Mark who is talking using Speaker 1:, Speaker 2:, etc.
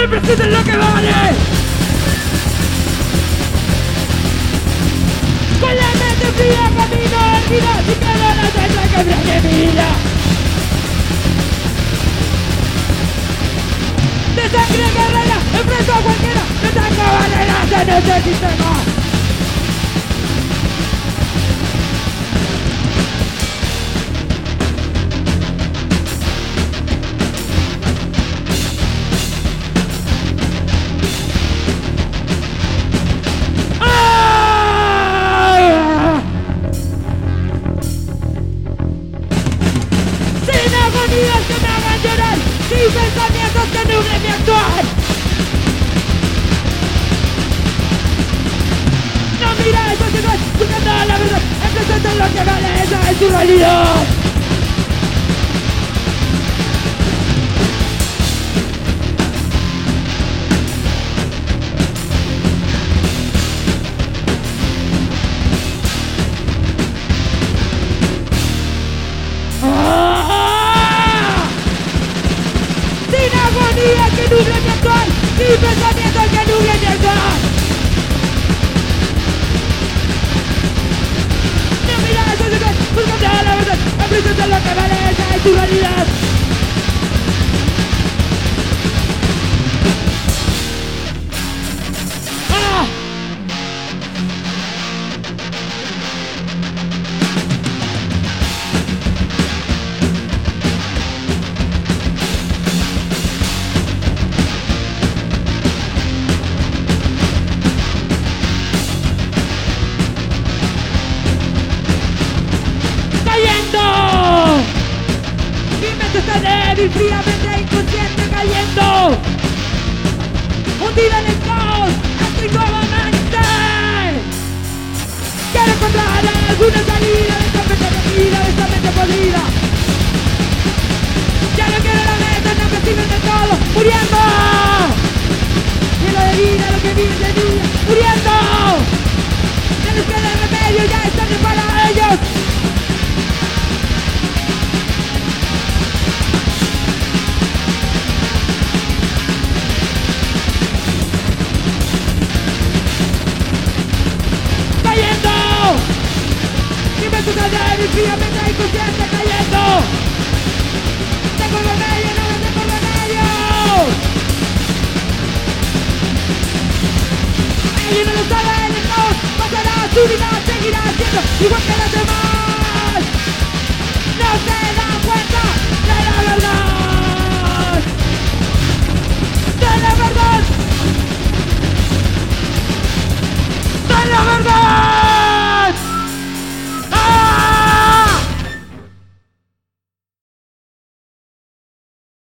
Speaker 1: El presente es lo que vale. Con la mente fría camino erguida sin que no la que embriague mi vida. De sangre guerrera, enfrento a cualquiera, no tengo barreras en este sistema. Sin pensamientos que nublen mi actuar. No mira eso que no es, buscando la verdad, es lo que vale, esa es tu realidad. Mi actuar, sin pensamiento que actuar. No miras no es, buscando la verdad, el presente es lo que vale, esa es tu realidad. ¡Ah! Está débil, fríamente inconsciente cayendo. Hundida en el caos, estoy nuevamente. Quiero encontrar alguna Mi mente está débil, fríamente inconsciente cayendo. Tengo remedio, no tengo remedio. Alguien no lo sabe, el caos pasará, su vida seguirá siendo igual que las demás.